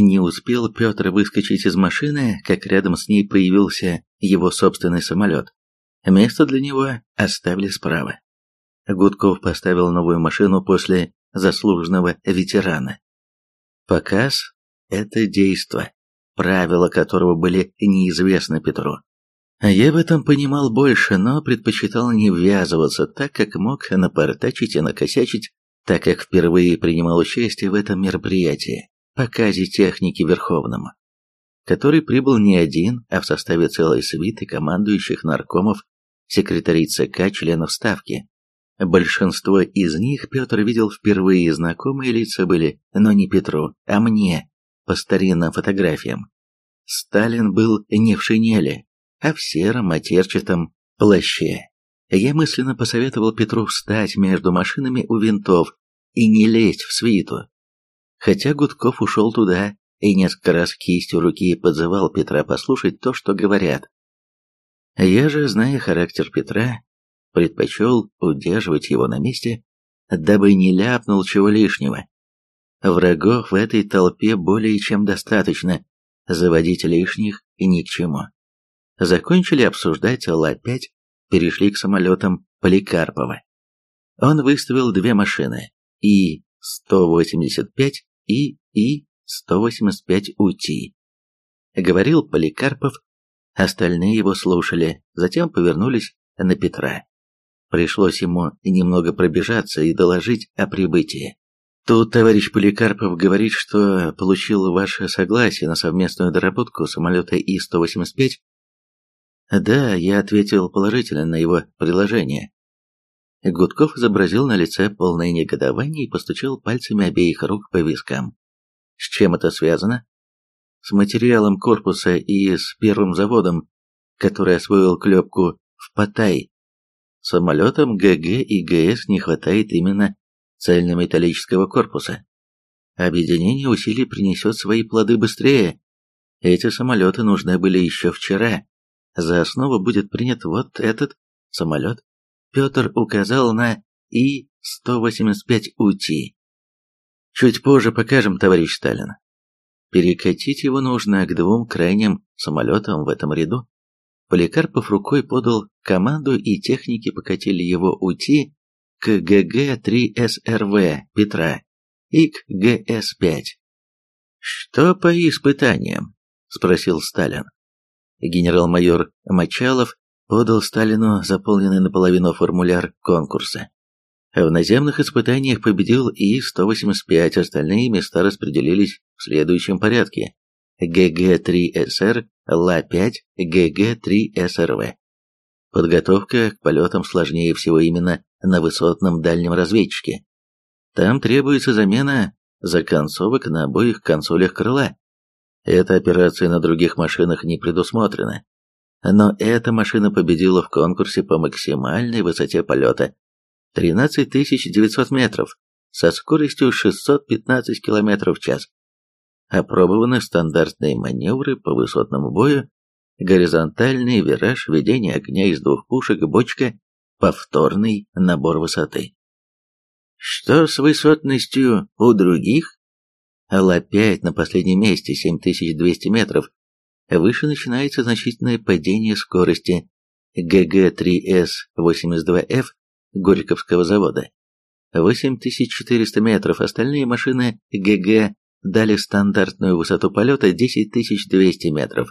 Не успел Петр выскочить из машины, как рядом с ней появился его собственный самолет. Место для него оставили справа. Гудков поставил новую машину после заслуженного ветерана. Показ – это действо, правила которого были неизвестны Петру. Я в этом понимал больше, но предпочитал не ввязываться, так как мог напортачить и накосячить, так как впервые принимал участие в этом мероприятии, показе техники Верховному, который прибыл не один, а в составе целой свиты командующих наркомов, секретарей ЦК, членов Ставки. Большинство из них Петр видел впервые, знакомые лица были, но не Петру, а мне, по старинным фотографиям. Сталин был не в шинели, а в сером матерчатом плаще. Я мысленно посоветовал Петру встать между машинами у винтов и не лезть в свиту. Хотя Гудков ушел туда и несколько раз кистью руки подзывал Петра послушать то, что говорят. Я же, зная характер Петра, предпочел удерживать его на месте, дабы не ляпнул чего лишнего. Врагов в этой толпе более чем достаточно, заводить лишних и ни к чему. Закончили обсуждать Ла-5, перешли к самолетам Поликарпова. Он выставил две машины, И-185 и И-185УТ. Говорил Поликарпов, остальные его слушали, затем повернулись на Петра. Пришлось ему немного пробежаться и доложить о прибытии. Тут товарищ Поликарпов говорит, что получил ваше согласие на совместную доработку самолета И-185. Да, я ответил положительно на его предложение. Гудков изобразил на лице полное негодование и постучал пальцами обеих рук по вискам. С чем это связано? С материалом корпуса и с первым заводом, который освоил клепку в Паттай. Самолетам ГГ и ГС не хватает именно цельнометаллического корпуса. Объединение усилий принесет свои плоды быстрее. Эти самолеты нужны были еще вчера. За основу будет принят вот этот самолет. Петр указал на И-185УТ. Чуть позже покажем, товарищ Сталин. Перекатить его нужно к двум крайним самолетам в этом ряду. Поликарпов рукой подал команду, и техники покатили его УТИ к ГГ-3СРВ Петра и к ГС-5. «Что по испытаниям?» – спросил Сталин. Генерал-майор Мочалов подал Сталину заполненный наполовину формуляр конкурса. В наземных испытаниях победил И-185, остальные места распределились в следующем порядке. ГГ-3СР, Ла-5, ГГ-3СРВ. Подготовка к полетам сложнее всего именно на высотном дальнем разведчике. Там требуется замена законцовок на обоих консолях крыла. Эта операция на других машинах не предусмотрена. Но эта машина победила в конкурсе по максимальной высоте полета 13 900 метров со скоростью 615 км в час опробованы стандартные маневры по высотному бою, горизонтальный вираж, ведение огня из двух пушек, бочка, повторный набор высоты. Что с высотностью у других? Ла-5 на последнем месте, 7200 метров. Выше начинается значительное падение скорости. ГГ-3С-82Ф Горьковского завода. 8400 метров, остальные машины ГГ дали стандартную высоту полета 10200 метров.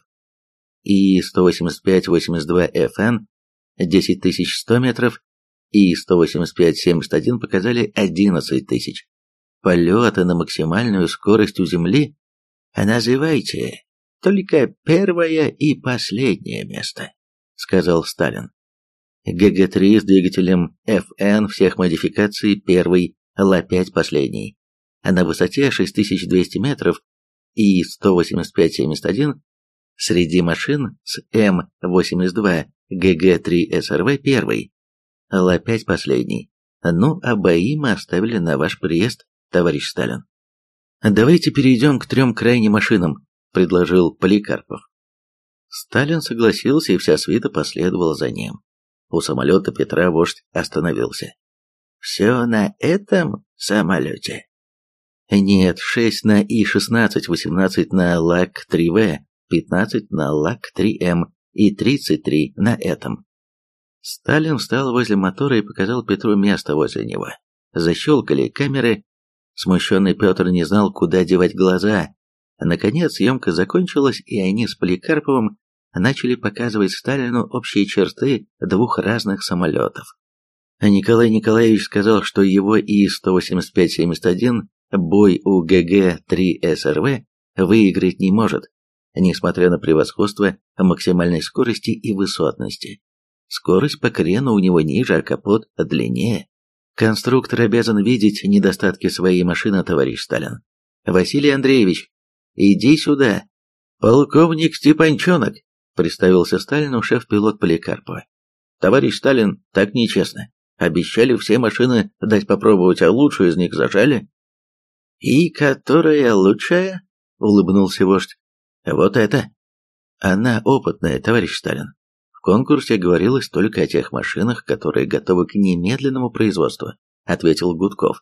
И 185-82FN 10100 метров и 185-71 показали 11 тысяч. Полеты на максимальную скорость у Земли называйте только первое и последнее место, сказал Сталин. ГГ-3 с двигателем FN всех модификаций первый, Ла-5 последний а на высоте 6200 метров И-185-71 среди машин с М-82 ГГ-3 СРВ первый, Ла-5 последний. Ну, а бои мы оставили на ваш приезд, товарищ Сталин. Давайте перейдем к трем крайним машинам, предложил Поликарпов. Сталин согласился, и вся свита последовала за ним. У самолета Петра вождь остановился. «Все на этом самолете?» Нет, 6 на И-16, 18 на ЛАК-3В, 15 на ЛАК-3М и 33 на этом. Сталин встал возле мотора и показал Петру место возле него. Защелкали камеры. Смущенный Петр не знал, куда девать глаза. Наконец съемка закончилась, и они с Поликарповым начали показывать Сталину общие черты двух разных самолетов. Николай Николаевич сказал, что его И-185-71 бой у ГГ-3СРВ выиграть не может, несмотря на превосходство максимальной скорости и высотности. Скорость по крену у него ниже, а капот длиннее. Конструктор обязан видеть недостатки своей машины, товарищ Сталин. Василий Андреевич, иди сюда. Полковник Степанчонок, представился Сталину шеф-пилот Поликарпова. Товарищ Сталин, так нечестно. Обещали все машины дать попробовать, а лучшую из них зажали. «И которая лучшая?» — улыбнулся вождь. «Вот это!» «Она опытная, товарищ Сталин. В конкурсе говорилось только о тех машинах, которые готовы к немедленному производству», — ответил Гудков.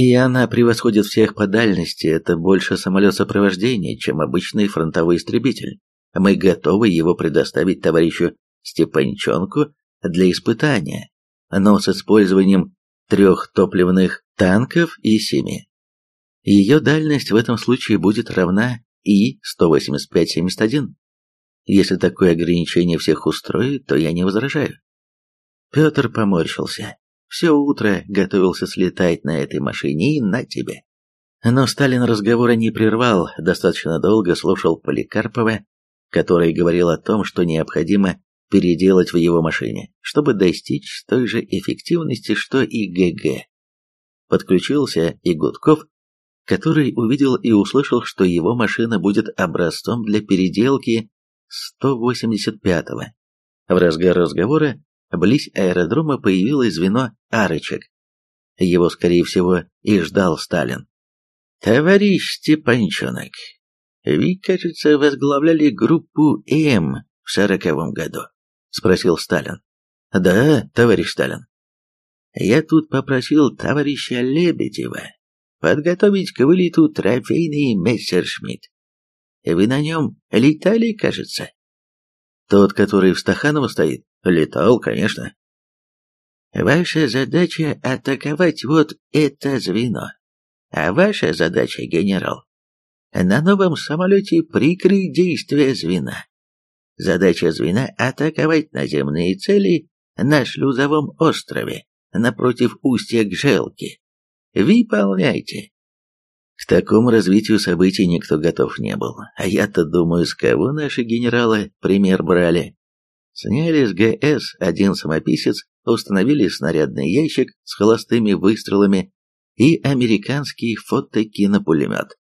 «И она превосходит всех по дальности, это больше самолет сопровождения, чем обычный фронтовой истребитель. Мы готовы его предоставить товарищу Степанчонку для испытания, но с использованием трех топливных танков и семи. Ее дальность в этом случае будет равна И-185-71. Если такое ограничение всех устроит, то я не возражаю. Петр поморщился. Все утро готовился слетать на этой машине и на тебе. Но Сталин разговора не прервал, достаточно долго слушал Поликарпова, который говорил о том, что необходимо переделать в его машине, чтобы достичь той же эффективности, что и ГГ. Подключился и Гудков, который увидел и услышал, что его машина будет образцом для переделки 185-го. В разгар разговора близ аэродрома появилось звено арочек. Его, скорее всего, и ждал Сталин. «Товарищ Степанчонок, вы, кажется, возглавляли группу М в сороковом году?» — спросил Сталин. «Да, товарищ Сталин». «Я тут попросил товарища Лебедева подготовить к вылету трофейный Мессершмитт. Вы на нем летали, кажется? Тот, который в Стаханово стоит? Летал, конечно. Ваша задача атаковать вот это звено. А ваша задача, генерал, на новом самолете прикрыть действия звена. Задача звена – атаковать наземные цели на шлюзовом острове, напротив устья Гжелки. Выполняйте. К такому развитию событий никто готов не был, а я-то думаю, с кого наши генералы пример брали. Сняли с ГС один самописец, установили снарядный ящик с холостыми выстрелами и американский фотокинопулемет.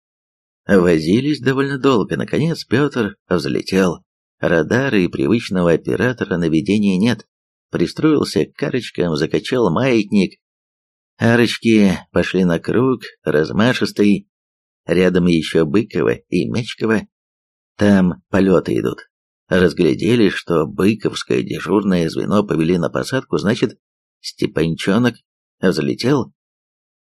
Возились довольно долго, наконец Петр взлетел. Радара и привычного оператора наведения нет. Пристроился к карочкам, закачал маятник, Арочки пошли на круг, размашистый. Рядом еще Быкова и Мечкова. Там полеты идут. Разглядели, что Быковское дежурное звено повели на посадку, значит, Степанчонок взлетел.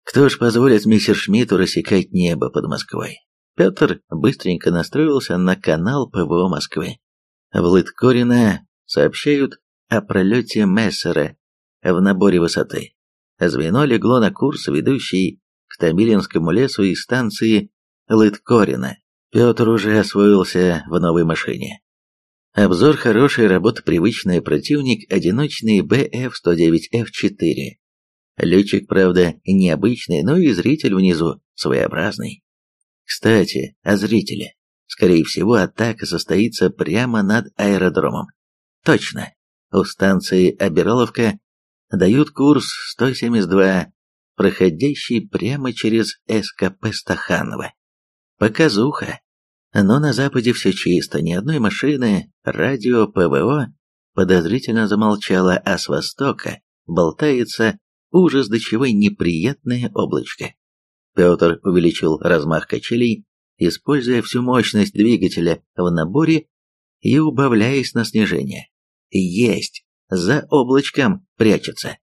Кто ж позволит мистер Шмидту рассекать небо под Москвой? Петр быстренько настроился на канал ПВО Москвы. В Лыткорино сообщают о пролете Мессера в наборе высоты. Звено легло на курс, ведущий к Тамилинскому лесу из станции Лыткорина. Петр уже освоился в новой машине. Обзор хорошей работы привычный противник одиночный БФ-109Ф4. Летчик, правда, необычный, но и зритель внизу своеобразный. Кстати, о зрителе. Скорее всего, атака состоится прямо над аэродромом. Точно. У станции Обираловка дают курс 172, проходящий прямо через СКП Стаханова. Показуха. Но на западе все чисто, ни одной машины, радио, ПВО подозрительно замолчало, а с востока болтается ужас до чего неприятное облачко. Петр увеличил размах качелей, используя всю мощность двигателя в наборе и убавляясь на снижение. Есть! за облачком прячется.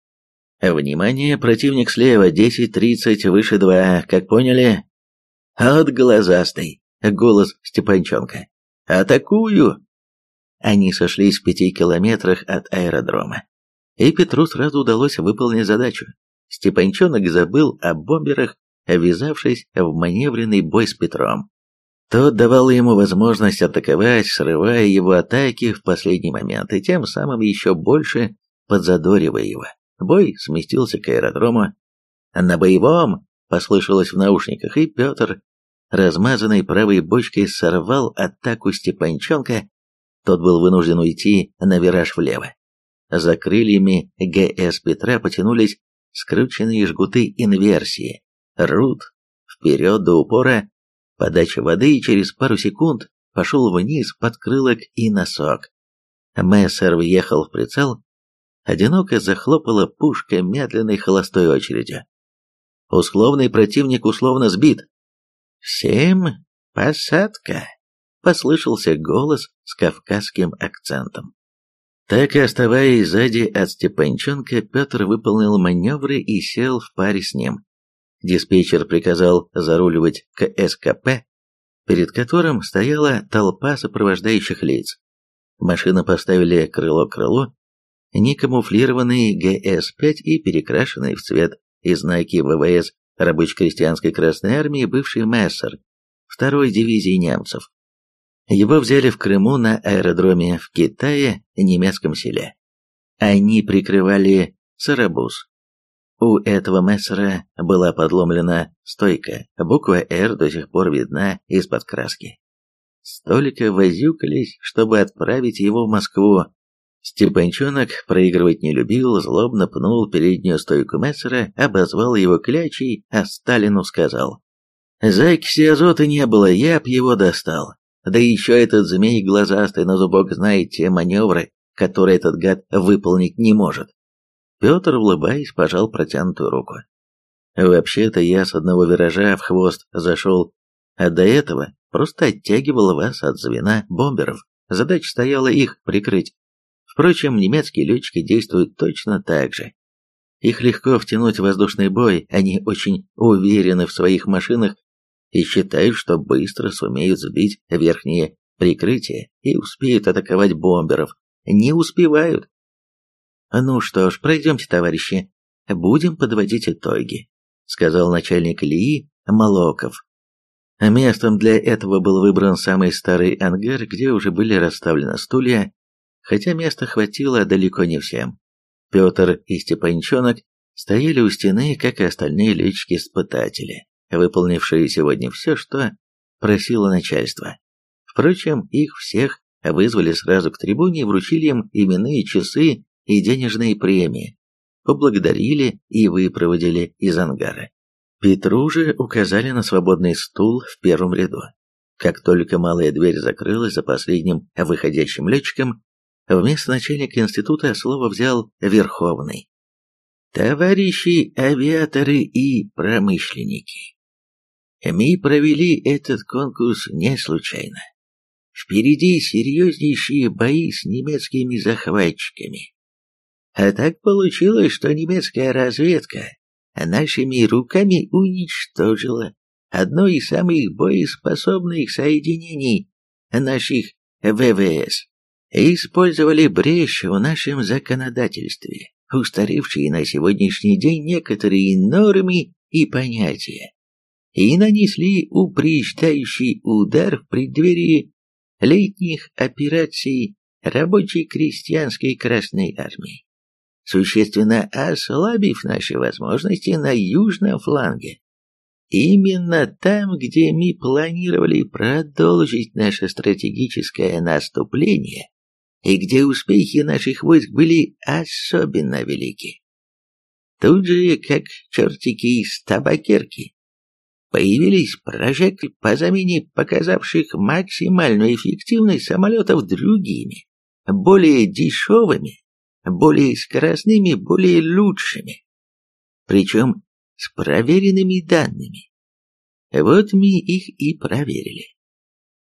Внимание, противник слева, 10-30, выше 2, как поняли? «От глазастый!» — голос Степанчонка. «Атакую!» Они сошлись в пяти километрах от аэродрома. И Петру сразу удалось выполнить задачу. Степанчонок забыл о бомберах, ввязавшись в маневренный бой с Петром. Тот давал ему возможность атаковать, срывая его атаки в последний момент, и тем самым еще больше подзадоривая его. Бой сместился к аэродрому. «На боевом!» — послышалось в наушниках, и Петр, размазанной правой бочкой, сорвал атаку Степанчонка. Тот был вынужден уйти на вираж влево. За крыльями ГС Петра потянулись скрученные жгуты инверсии. Рут вперед до упора, подача воды и через пару секунд пошел вниз под крылок и носок. Мессер въехал в прицел, одиноко захлопала пушка медленной холостой очередью. Условный противник условно сбит. «Всем посадка!» — послышался голос с кавказским акцентом. Так и оставаясь сзади от Степанченко, Петр выполнил маневры и сел в паре с ним. Диспетчер приказал заруливать к СКП, перед которым стояла толпа сопровождающих лиц. Машины поставили крыло к крылу, некамуфлированные ГС-5 и перекрашенные в цвет и знаки ВВС рабоче-крестьянской Красной Армии бывший Мессер второй дивизии немцев. Его взяли в Крыму на аэродроме в Китае, немецком селе. Они прикрывали Сарабуз, у этого мессера была подломлена стойка, буква «Р» до сих пор видна из-под краски. Столько возюкались, чтобы отправить его в Москву. Степанчонок проигрывать не любил, злобно пнул переднюю стойку мессера, обозвал его клячей, а Сталину сказал. «Закиси азота не было, я б его достал. Да еще этот змей глазастый на зубок знает те маневры, которые этот гад выполнить не может. Петр, улыбаясь, пожал протянутую руку. «Вообще-то я с одного виража в хвост зашел, а до этого просто оттягивал вас от звена бомберов. Задача стояла их прикрыть. Впрочем, немецкие летчики действуют точно так же. Их легко втянуть в воздушный бой, они очень уверены в своих машинах и считают, что быстро сумеют сбить верхние прикрытия и успеют атаковать бомберов. Не успевают, «Ну что ж, пройдемте, товарищи, будем подводить итоги», сказал начальник Ильи Молоков. Местом для этого был выбран самый старый ангар, где уже были расставлены стулья, хотя места хватило далеко не всем. Петр и Степанчонок стояли у стены, как и остальные летчики-испытатели, выполнившие сегодня все, что просило начальство. Впрочем, их всех вызвали сразу к трибуне и вручили им именные часы и денежные премии, поблагодарили и выпроводили из ангара. Петру же указали на свободный стул в первом ряду. Как только малая дверь закрылась за последним выходящим летчиком, вместо начальника института слово взял Верховный. «Товарищи авиаторы и промышленники, мы провели этот конкурс не случайно. Впереди серьезнейшие бои с немецкими захватчиками. А так получилось, что немецкая разведка нашими руками уничтожила одно из самых боеспособных соединений наших ВВС. Использовали брешь в нашем законодательстве, устаревшие на сегодняшний день некоторые нормы и понятия, и нанесли упреждающий удар в преддверии летних операций рабочей крестьянской Красной Армии существенно ослабив наши возможности на южном фланге. Именно там, где мы планировали продолжить наше стратегическое наступление, и где успехи наших войск были особенно велики. Тут же, как чертики из табакерки, появились прожекты по замене показавших максимальную эффективность самолетов другими, более дешевыми более скоростными, более лучшими. Причем с проверенными данными. Вот мы их и проверили.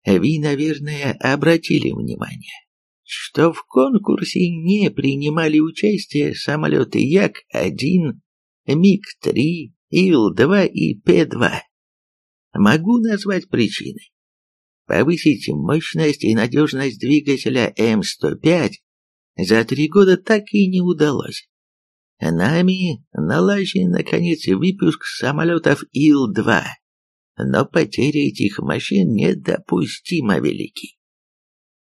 Вы, наверное, обратили внимание, что в конкурсе не принимали участие самолеты Як-1, МиГ-3, Ил-2 и Пе-2. могу назвать причины. Повысить мощность и надежность двигателя М105 за три года так и не удалось. Нами налажен, наконец, выпуск самолетов Ил-2, но потери этих машин недопустимо велики.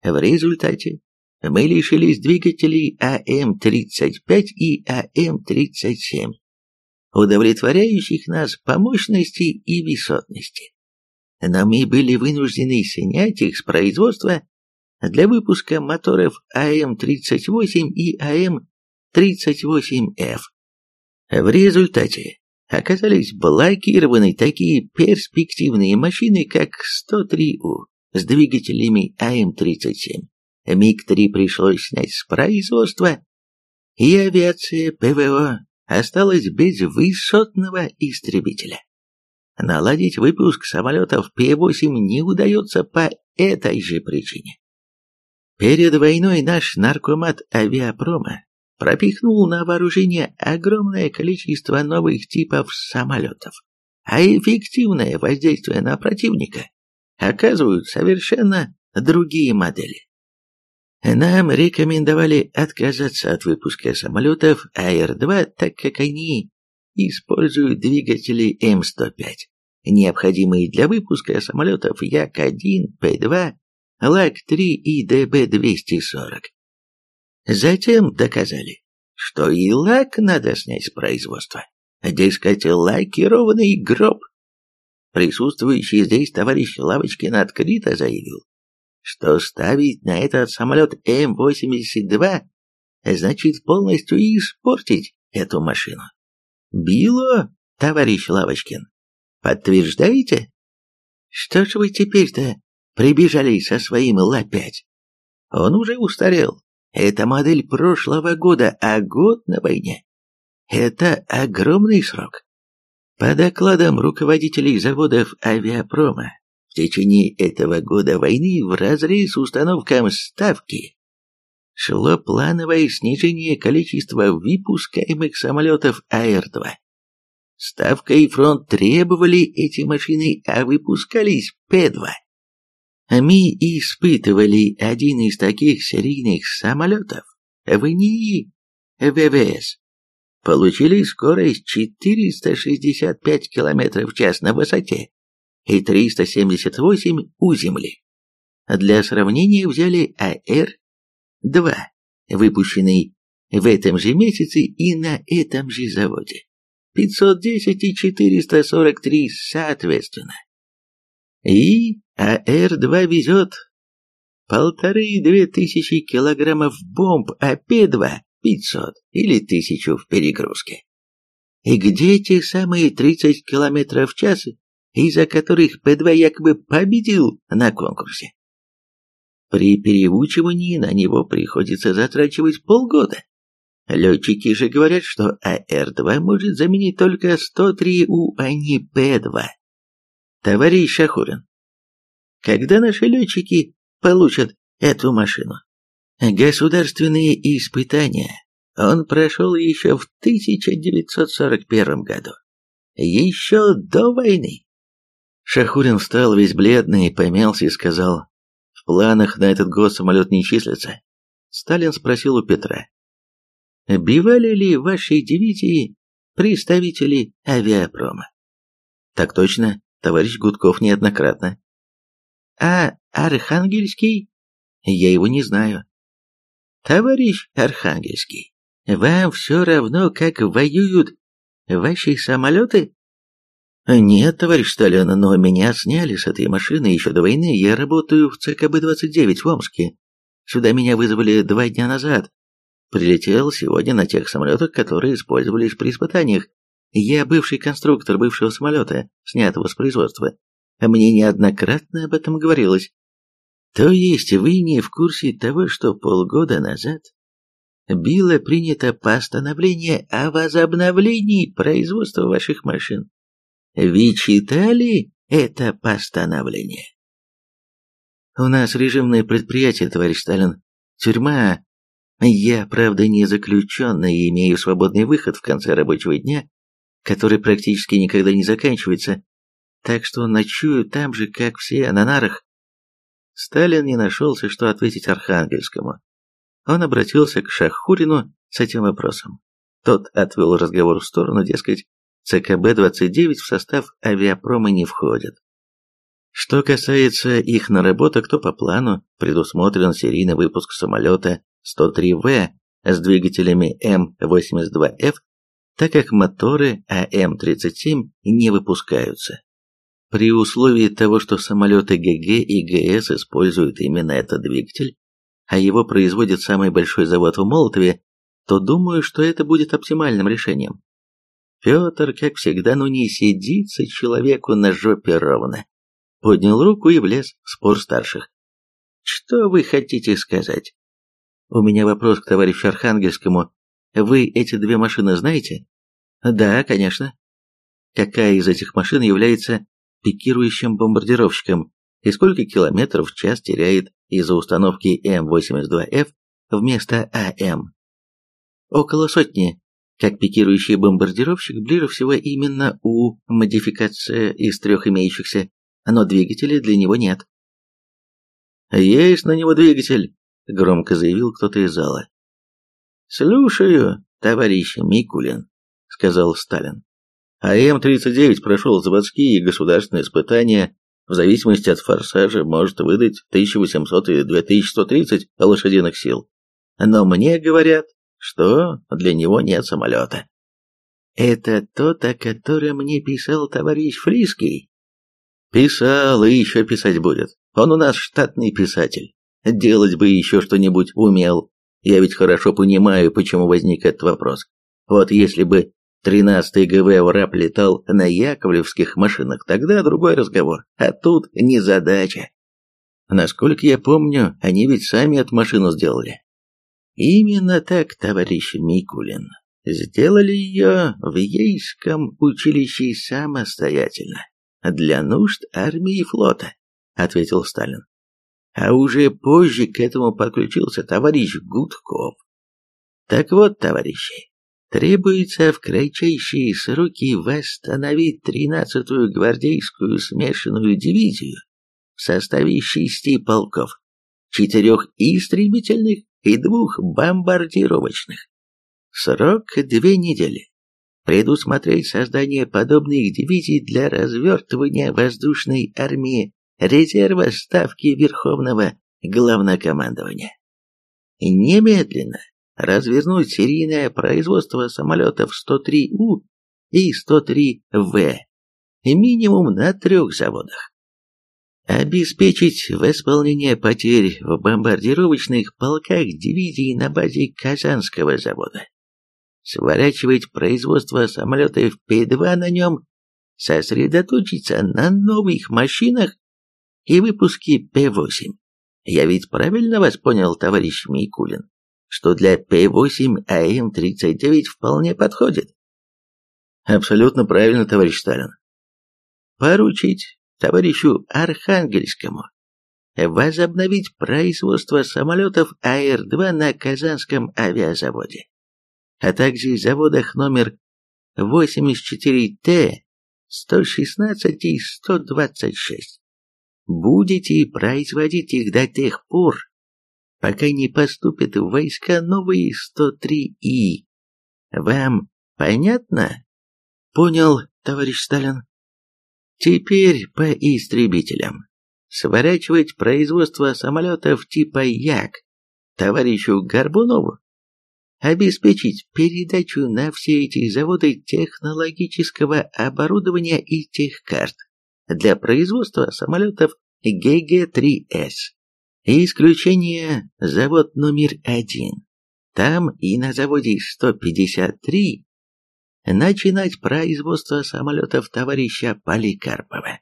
В результате мы лишились двигателей АМ-35 и АМ-37, удовлетворяющих нас по мощности и высотности. Но мы были вынуждены снять их с производства для выпуска моторов АМ-38 и АМ-38Ф. В результате оказались блокированы такие перспективные машины, как 103У с двигателями АМ-37. МиГ-3 пришлось снять с производства, и авиация ПВО осталась без высотного истребителя. Наладить выпуск самолетов П-8 не удается по этой же причине. Перед войной наш наркомат авиапрома пропихнул на вооружение огромное количество новых типов самолетов, а эффективное воздействие на противника оказывают совершенно другие модели. Нам рекомендовали отказаться от выпуска самолетов АР-2, так как они используют двигатели М105, необходимые для выпуска самолетов Як-1, Пе-2, ЛаГГ-3 и ДБ-240. Затем доказали, что и ЛаГГ надо снять с производства. Дескать, лакированный гроб. Присутствующий здесь товарищ Лавочкин открыто заявил, что ставить на этот самолет М-82 значит полностью испортить эту машину. Било, товарищ Лавочкин, подтверждаете? Что ж вы теперь-то прибежали со своим Ла-5? Он уже устарел. Это модель прошлого года, а год на войне. Это огромный срок. По докладам руководителей заводов авиапрома, в течение этого года войны в разрез установкам ставки шло плановое снижение количества выпускаемых самолетов АР-2. Ставка и фронт требовали эти машины, а выпускались П-2. Мы испытывали один из таких серийных самолетов в НИИ ВВС. Получили скорость 465 км в час на высоте и 378 у земли. Для сравнения взяли АР-2, выпущенный в этом же месяце и на этом же заводе. 510 и 443 соответственно. И АР-2 везет полторы-две тысячи килограммов бомб, а П-2 – пятьсот или тысячу в перегрузке. И где те самые 30 километров в час из-за которых Пе-2 якобы победил на конкурсе. При переучивании на него приходится затрачивать полгода. Летчики же говорят, что АР-2 может заменить только 103У, а не Пе-2. Товарищ Шахурин, когда наши летчики получат эту машину? Государственные испытания он прошел еще в 1941 году, еще до войны. Шахурин встал весь бледный, помялся и сказал, «В планах на этот год самолет не числится». Сталин спросил у Петра, «Бивали ли в вашей дивизии представители авиапрома?» «Так точно, товарищ Гудков неоднократно». «А Архангельский?» «Я его не знаю». «Товарищ Архангельский, вам все равно, как воюют ваши самолеты?» «Нет, товарищ Сталин, но меня сняли с этой машины еще до войны. Я работаю в ЦКБ-29 в Омске. Сюда меня вызвали два дня назад. Прилетел сегодня на тех самолетах, которые использовались при испытаниях. Я бывший конструктор бывшего самолета, снятого с производства. Мне неоднократно об этом говорилось. То есть вы не в курсе того, что полгода назад было принято постановление о возобновлении производства ваших машин? Вы читали это постановление? У нас режимное предприятие, товарищ Сталин. Тюрьма. Я, правда, не заключенный и имею свободный выход в конце рабочего дня, который практически никогда не заканчивается. так что ночую там же, как все, на нарах. Сталин не нашелся, что ответить Архангельскому. Он обратился к Шахурину с этим вопросом. Тот отвел разговор в сторону, дескать, ЦКБ-29 в состав авиапрома не входит. Что касается их наработок, то по плану предусмотрен серийный выпуск самолета 103В с двигателями М-82Ф, так как моторы АМ-37 не выпускаются. При условии того, что самолеты ГГ и ГС используют именно этот двигатель, а его производит самый большой завод в Молотове, то думаю, что это будет оптимальным решением. Петр, как всегда, ну не сидится человеку на жопе ровно. Поднял руку и влез в спор старших. Что вы хотите сказать? У меня вопрос к товарищу Архангельскому. Вы эти две машины знаете? Да, конечно. Какая из этих машин является пикирующим бомбардировщиком и сколько километров в час теряет из-за установки М-82Ф вместо АМ? Около сотни. Как пикирующий бомбардировщик, ближе всего именно У, модификация из трех имеющихся, но двигателя для него нет. «Есть на него двигатель», — громко заявил кто-то из зала. «Слушаю, товарищ Микулин», — сказал Сталин. А М-39 прошел заводские и государственные испытания, в зависимости от форсажа может выдать 1800 и 2130 лошадиных сил. Но мне говорят, что для него нет самолета. Это тот, о котором мне писал товарищ Фриский? Писал и еще писать будет. Он у нас штатный писатель. Делать бы еще что-нибудь умел. Я ведь хорошо понимаю, почему возник этот вопрос. Вот если бы Тринадцатый ГВ ВРАП летал на яковлевских машинах, тогда другой разговор, а тут незадача. Насколько я помню, они ведь сами эту машину сделали. Именно так, товарищ Микулин. Сделали ее в Ейском училище самостоятельно, для нужд армии и флота, ответил Сталин. А уже позже к этому подключился товарищ Гудков. Так вот, товарищи, Требуется в кратчайшие сроки восстановить 13-ю гвардейскую смешанную дивизию в составе шести полков, четырех истребительных и двух бомбардировочных. Срок две недели. Предусмотреть создание подобных дивизий для развертывания воздушной армии резерва ставки Верховного Главнокомандования. Немедленно развернуть серийное производство самолетов 103У и 103В минимум на трех заводах. Обеспечить восполнение потерь в бомбардировочных полках дивизий на базе Казанского завода. Сворачивать производство самолетов Пе-2 на нем, сосредоточиться на новых машинах и выпуске Пе-8. Я ведь правильно вас понял, товарищ Микулин? что для Пе-8 АМ-39 вполне подходит. Абсолютно правильно, товарищ Сталин. Поручить товарищу Архангельскому возобновить производство самолетов АР-2 на Казанском авиазаводе, а также заводах номер 84Т, 116 и 126. Будете производить их до тех пор, пока не поступят в войска новые 103И. Вам понятно? Понял, товарищ Сталин. Теперь по истребителям. Сворачивать производство самолетов типа Як товарищу Горбунову. Обеспечить передачу на все эти заводы технологического оборудования и техкарт для производства самолетов ГГ-3С. Исключение завод номер один. Там и на заводе 153 начинать производство самолетов товарища Поликарпова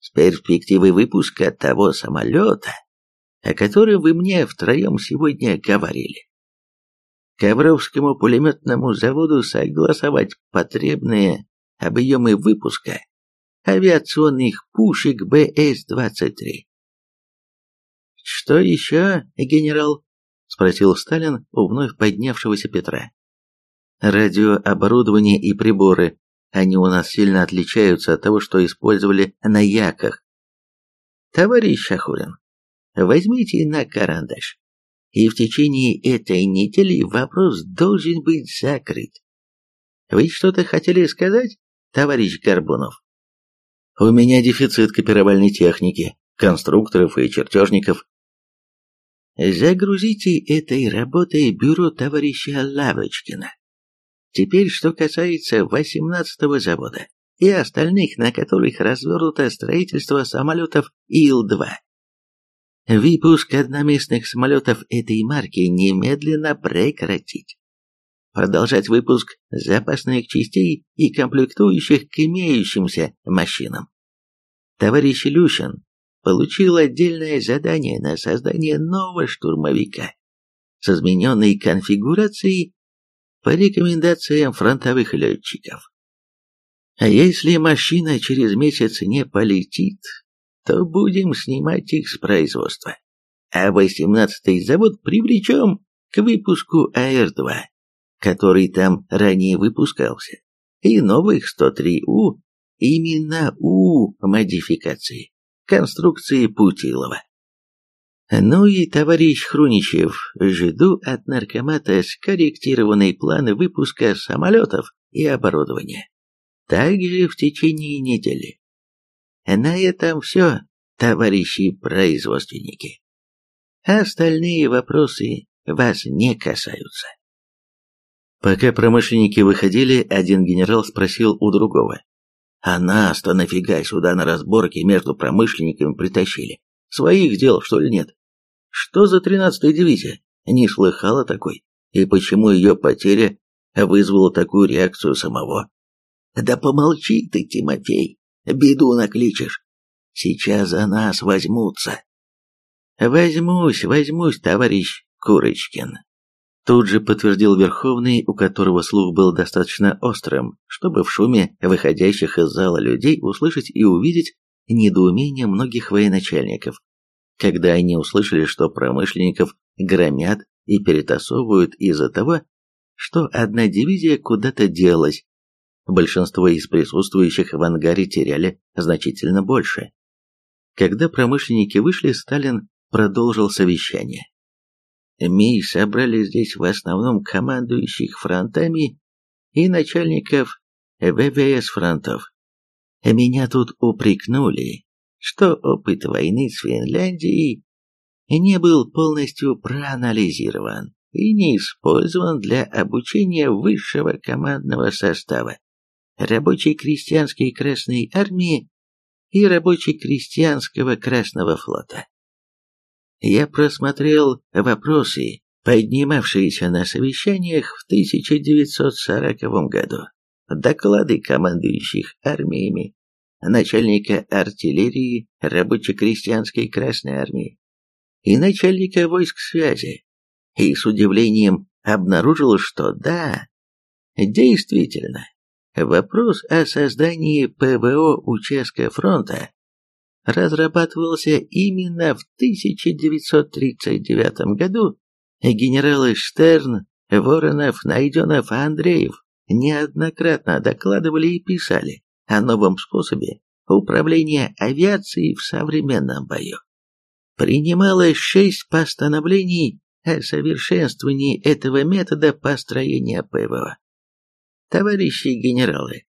с перспективой выпуска того самолета, о котором вы мне втроем сегодня говорили. Ковровскому пулеметному заводу согласовать потребные объемы выпуска авиационных пушек БС-23 «Что еще, генерал?» – спросил Сталин у вновь поднявшегося Петра. «Радиооборудование и приборы они у нас сильно отличаются от того, что использовали на яках. Товарищ Шахурин, возьмите на карандаш. И в течение этой недели вопрос должен быть закрыт. Вы что-то хотели сказать, товарищ Горбунов? У меня дефицит копировальной техники, конструкторов и чертежников. Загрузите этой работой бюро товарища Лавочкина. Теперь, что касается 18-го завода и остальных, на которых развернуто строительство самолетов Ил-2. Выпуск одноместных самолетов этой марки немедленно прекратить. Продолжать выпуск запасных частей и комплектующих к имеющимся машинам. Товарищ Люшин получил отдельное задание на создание нового штурмовика с измененной конфигурацией по рекомендациям фронтовых летчиков. А если машина через месяц не полетит, то будем снимать их с производства. А 18-й завод привлечем к выпуску АР-2, который там ранее выпускался, и новых 103У, именно У модификации, конструкции Путилова. Ну и, товарищ Хруничев, жду от наркомата скорректированный план выпуска самолетов и оборудования. Также в течение недели. На этом все, товарищи производственники. Остальные вопросы вас не касаются. Пока промышленники выходили, один генерал спросил у другого. «А нас-то нафига сюда на разборке между промышленниками притащили? Своих дел, что ли, нет?» Что за тринадцатая дивизия? Не слыхала такой. И почему ее потеря вызвала такую реакцию самого? Да помолчи ты, Тимофей, беду накличешь. Сейчас за нас возьмутся. Возьмусь, возьмусь, товарищ Курочкин. Тут же подтвердил Верховный, у которого слух был достаточно острым, чтобы в шуме выходящих из зала людей услышать и увидеть недоумение многих военачальников когда они услышали, что промышленников громят и перетасовывают из-за того, что одна дивизия куда-то делась. Большинство из присутствующих в ангаре теряли значительно больше. Когда промышленники вышли, Сталин продолжил совещание. Мы собрали здесь в основном командующих фронтами и начальников ВВС фронтов. Меня тут упрекнули, что опыт войны с Финляндией не был полностью проанализирован и не использован для обучения высшего командного состава рабочей крестьянской Красной Армии и рабочей крестьянского Красного флота. Я просмотрел вопросы, поднимавшиеся на совещаниях в 1940 году, доклады командующих армиями начальника артиллерии рабоче-крестьянской Красной Армии и начальника войск связи, и с удивлением обнаружил, что да, действительно, вопрос о создании ПВО участка фронта разрабатывался именно в 1939 году. Генералы Штерн, Воронов, Найденов, Андреев неоднократно докладывали и писали, о новом способе управления авиацией в современном бою. Принималось шесть постановлений о совершенствовании этого метода построения ПВО. Товарищи генералы,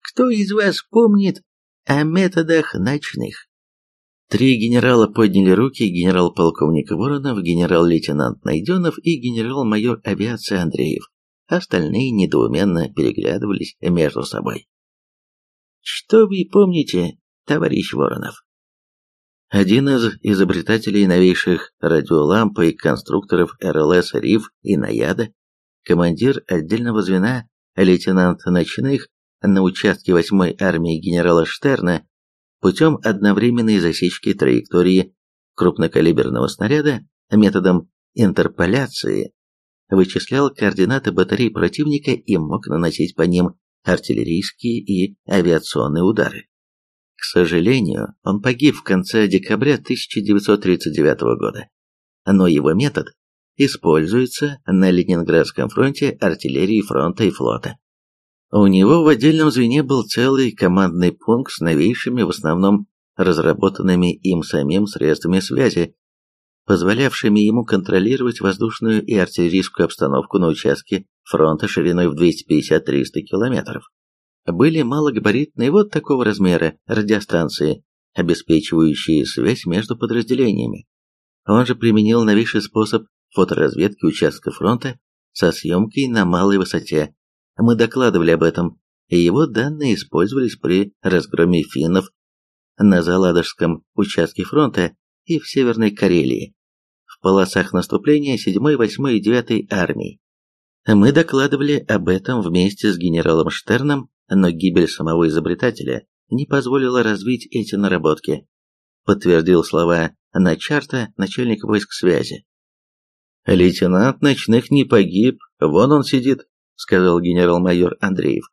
кто из вас помнит о методах ночных? Три генерала подняли руки, генерал-полковник Воронов, генерал-лейтенант Найденов и генерал-майор авиации Андреев. Остальные недоуменно переглядывались между собой. Что вы помните, товарищ Воронов? Один из изобретателей новейших радиоламп и конструкторов РЛС «Риф» и «Наяда», командир отдельного звена, лейтенант ночных на участке 8-й армии генерала Штерна путем одновременной засечки траектории крупнокалиберного снаряда методом интерполяции вычислял координаты батарей противника и мог наносить по ним артиллерийские и авиационные удары. К сожалению, он погиб в конце декабря 1939 года, но его метод используется на Ленинградском фронте артиллерии фронта и флота. У него в отдельном звене был целый командный пункт с новейшими, в основном разработанными им самим средствами связи, позволявшими ему контролировать воздушную и артиллерийскую обстановку на участке фронта шириной в 250-300 километров. Были малогабаритные вот такого размера радиостанции, обеспечивающие связь между подразделениями. Он же применил новейший способ фоторазведки участка фронта со съемкой на малой высоте. Мы докладывали об этом, и его данные использовались при разгроме финнов на Заладожском участке фронта и в Северной Карелии, в полосах наступления 7-й, 8-й и 9-й армий. Мы докладывали об этом вместе с генералом Штерном, но гибель самого изобретателя не позволила развить эти наработки, подтвердил слова Начарта, начальник войск связи. «Лейтенант Ночных не погиб, вон он сидит», — сказал генерал-майор Андреев.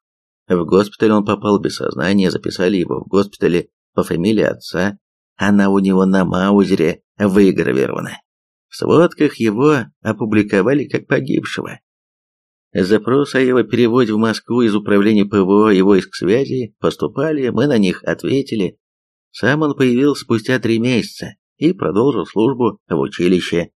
В госпиталь он попал без сознания, записали его в госпитале по фамилии отца. Она у него на Маузере выгравирована. В сводках его опубликовали как погибшего. Запросы о его переводе в Москву из управления ПВО и войск связи поступали, мы на них ответили. Сам он появился спустя три месяца и продолжил службу в училище.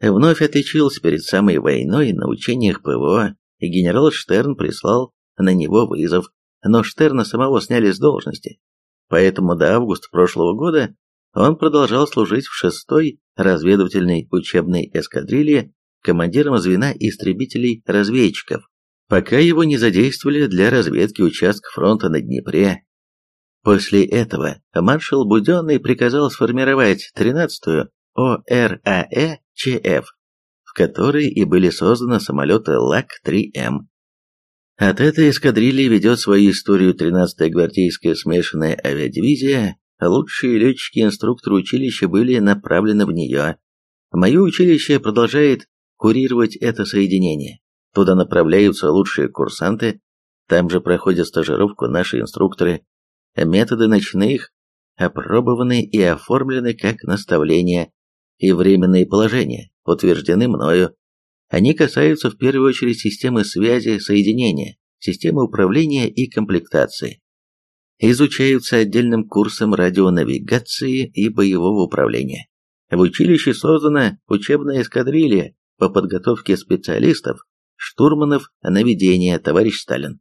Вновь отличился перед самой войной на учениях ПВО, и генерал Штерн прислал на него вызов, но Штерна самого сняли с должности. Поэтому до августа прошлого года он продолжал служить в 6-й разведывательной учебной эскадрилье командиром звена истребителей-разведчиков, пока его не задействовали для разведки участков фронта на Днепре. После этого маршал Буденный приказал сформировать 13-ю ОРАЭ-ЧФ, в которой и были созданы самолеты ЛАК-3М. От этой эскадрильи ведет свою историю 13-я гвардейская смешанная авиадивизия, лучшие летчики-инструкторы училища были направлены в нее. Мое училище продолжает курировать это соединение. Туда направляются лучшие курсанты, там же проходят стажировку наши инструкторы. Методы ночных опробованы и оформлены как наставления, и временные положения утверждены мною. Они касаются в первую очередь системы связи, соединения, системы управления и комплектации. Изучаются отдельным курсом радионавигации и боевого управления. В училище создана учебная эскадрилья по подготовке специалистов, штурманов наведения, товарищ Сталин.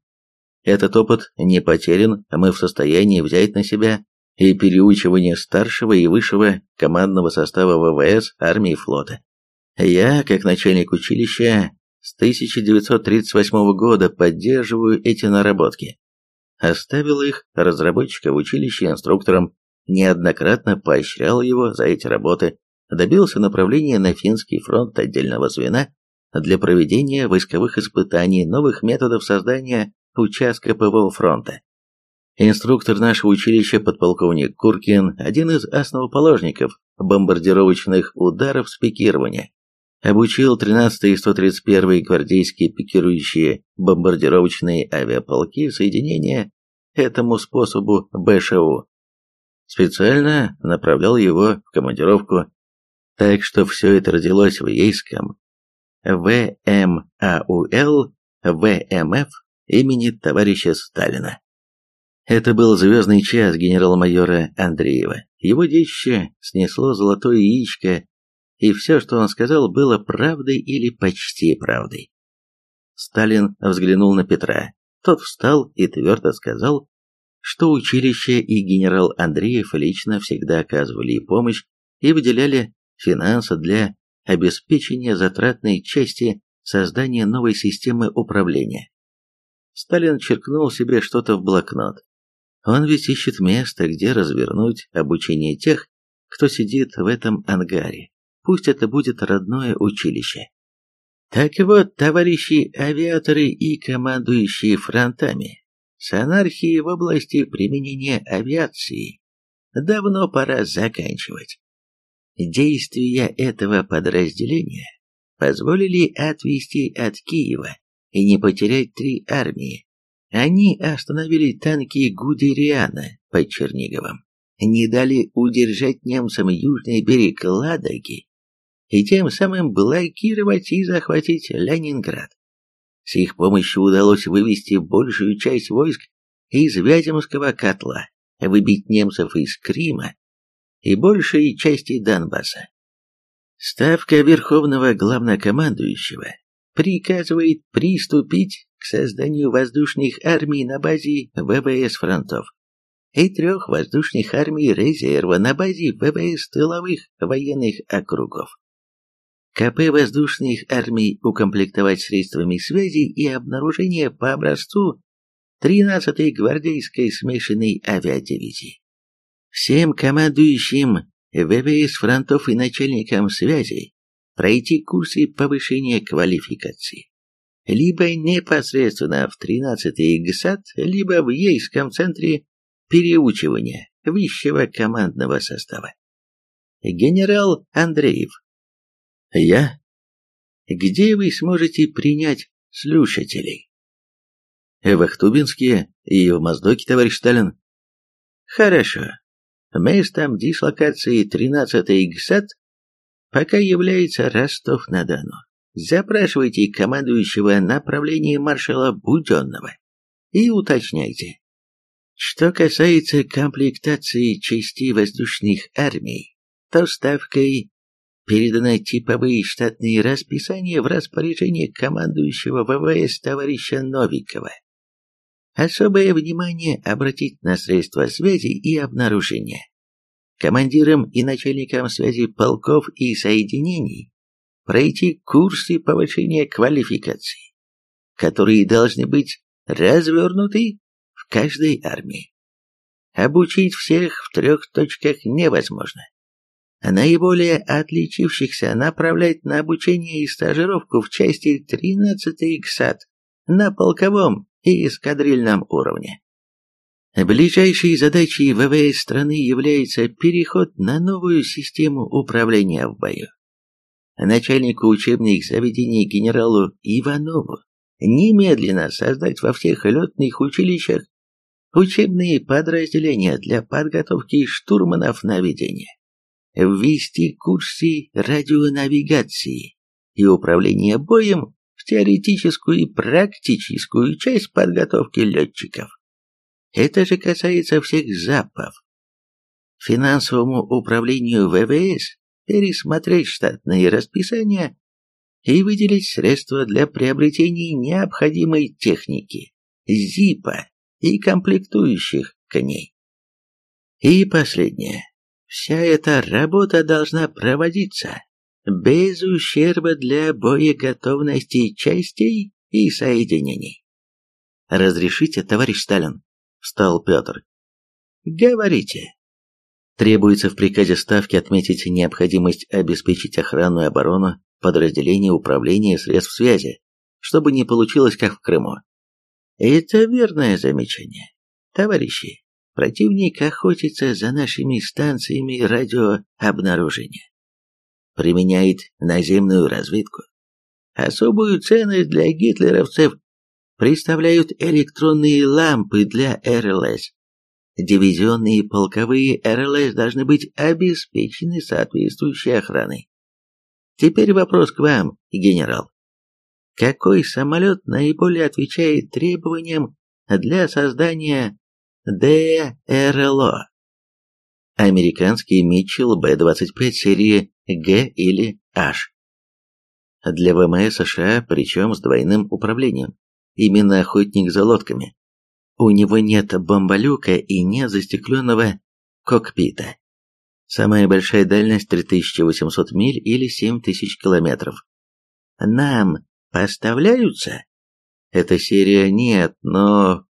Этот опыт не потерян, мы в состоянии взять на себя и переучивание старшего и высшего командного состава ВВС, армии и флота. Я, как начальник училища, с 1938 года поддерживаю эти наработки. Оставил их разработчика в училище инструктором, неоднократно поощрял его за эти работы, добился направления на финский фронт отдельного звена для проведения войсковых испытаний новых методов создания участка ПВО фронта. Инструктор нашего училища, подполковник Куркин, один из основоположников бомбардировочных ударов с пикирования обучил 13-й и 131-й гвардейские пикирующие бомбардировочные авиаполки соединения этому способу БШУ. Специально направлял его в командировку, так что все это родилось в Ейском ВМАУЛ ВМФ имени товарища Сталина. Это был звездный час генерал-майора Андреева. Его детище снесло золотое яичко и все, что он сказал, было правдой или почти правдой. Сталин взглянул на Петра. Тот встал и твердо сказал, что училище и генерал Андреев лично всегда оказывали помощь и выделяли финансы для обеспечения затратной части создания новой системы управления. Сталин черкнул себе что-то в блокнот. Он ведь ищет место, где развернуть обучение тех, кто сидит в этом ангаре. Пусть это будет родное училище. Так вот, товарищи авиаторы и командующие фронтами, с анархией в области применения авиации давно пора заканчивать. Действия этого подразделения позволили отвести от Киева и не потерять три армии. Они остановили танки Гудериана под Черниговым, не дали удержать немцам южный берег Ладоги и тем самым блокировать и захватить Ленинград. С их помощью удалось вывести большую часть войск из Вяземского котла, выбить немцев из Крима и большей части Донбасса. Ставка Верховного Главнокомандующего приказывает приступить к созданию воздушных армий на базе ВВС фронтов и трех воздушных армий резерва на базе ВВС тыловых военных округов. КП воздушных армий укомплектовать средствами связи и обнаружения по образцу 13-й гвардейской смешанной авиадивизии. Всем командующим ВВС фронтов и начальникам связи пройти курсы повышения квалификации. Либо непосредственно в 13-й ГСАД, либо в Ейском центре переучивания высшего командного состава. Генерал Андреев. Я? Где вы сможете принять слушателей? В Ахтубинске и в Моздоке, товарищ Сталин. Хорошо. Местом дислокации 13-й ГСАД пока является Ростов-на-Дону. Запрашивайте командующего направления маршала Буденного и уточняйте. Что касается комплектации частей воздушных армий, то ставкой переданы типовые штатные расписания в распоряжение командующего ВВС товарища Новикова. Особое внимание обратить на средства связи и обнаружения. Командирам и начальникам связи полков и соединений пройти курсы повышения квалификации, которые должны быть развернуты в каждой армии. Обучить всех в трех точках невозможно. Наиболее отличившихся направлять на обучение и стажировку в части 13-й ГСАД на полковом и эскадрильном уровне. Ближайшей задачей ВВС страны является переход на новую систему управления в бою. Начальнику учебных заведений генералу Иванову немедленно создать во всех летных училищах учебные подразделения для подготовки штурманов наведения, ввести курсы радионавигации и управления боем теоретическую и практическую часть подготовки летчиков. Это же касается всех ЗАПов. Финансовому управлению ВВС пересмотреть штатные расписания и выделить средства для приобретения необходимой техники, ЗИПа и комплектующих к ней. И последнее. Вся эта работа должна проводиться без ущерба для боеготовности частей и соединений. «Разрешите, товарищ Сталин?» – встал Петр. «Говорите». Требуется в приказе Ставки отметить необходимость обеспечить охрану и оборону подразделений управления средств связи, чтобы не получилось как в Крыму. Это верное замечание. Товарищи, противник охотится за нашими станциями радиообнаружения. Применяет наземную разведку. Особую ценность для гитлеровцев представляют электронные лампы для РЛС. Дивизионные и полковые РЛС должны быть обеспечены соответствующей охраной. Теперь вопрос к вам, генерал. Какой самолет наиболее отвечает требованиям для создания ДРЛО? Американский Митчелл Б-25 серии Г или H. Для ВМС США, причем с двойным управлением. Именно охотник за лодками. У него нет бомболюка и нет застекленного кокпита. Самая большая дальность 3800 миль или 7000 километров. Нам поставляются? Эта серия нет, но...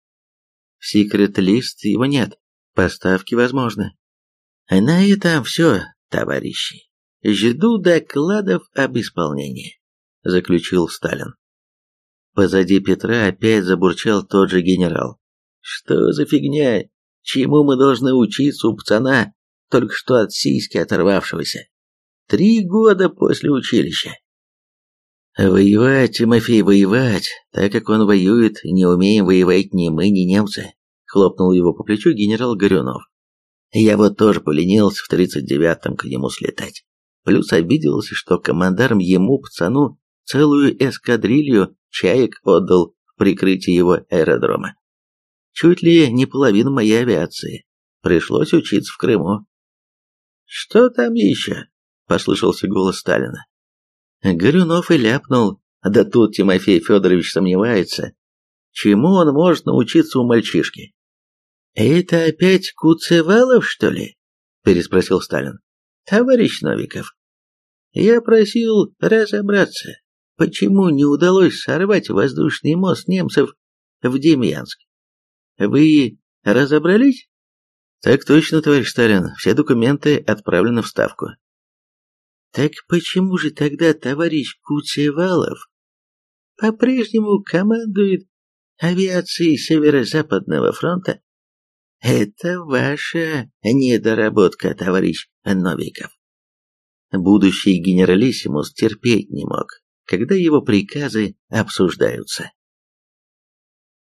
В секрет-лист его нет. Поставки возможны. На этом все, товарищи. Жду докладов об исполнении, заключил Сталин. Позади Петра опять забурчал тот же генерал. Что за фигня? Чему мы должны учиться у пацана, только что от сиськи оторвавшегося? Три года после училища. Воевать, Тимофей, воевать, так как он воюет, не умеем воевать ни мы, ни немцы, хлопнул его по плечу генерал Горюнов. Я вот тоже поленился в тридцать девятом к нему слетать. Плюс обиделся, что командарм ему, пацану, целую эскадрилью чаек отдал в прикрытие его аэродрома. Чуть ли не половину моей авиации. Пришлось учиться в Крыму. «Что там еще?» — послышался голос Сталина. Горюнов и ляпнул, да тут Тимофей Федорович сомневается, чему он может научиться у мальчишки. «Это опять Куцевалов, что ли?» – переспросил Сталин. «Товарищ Новиков, я просил разобраться, почему не удалось сорвать воздушный мост немцев в Демьянск. Вы разобрались?» «Так точно, товарищ Сталин, все документы отправлены в Ставку». «Так почему же тогда товарищ Куцевалов по-прежнему командует авиацией Северо-Западного фронта это ваша недоработка, товарищ Новиков. Будущий генералиссимус терпеть не мог, когда его приказы обсуждаются.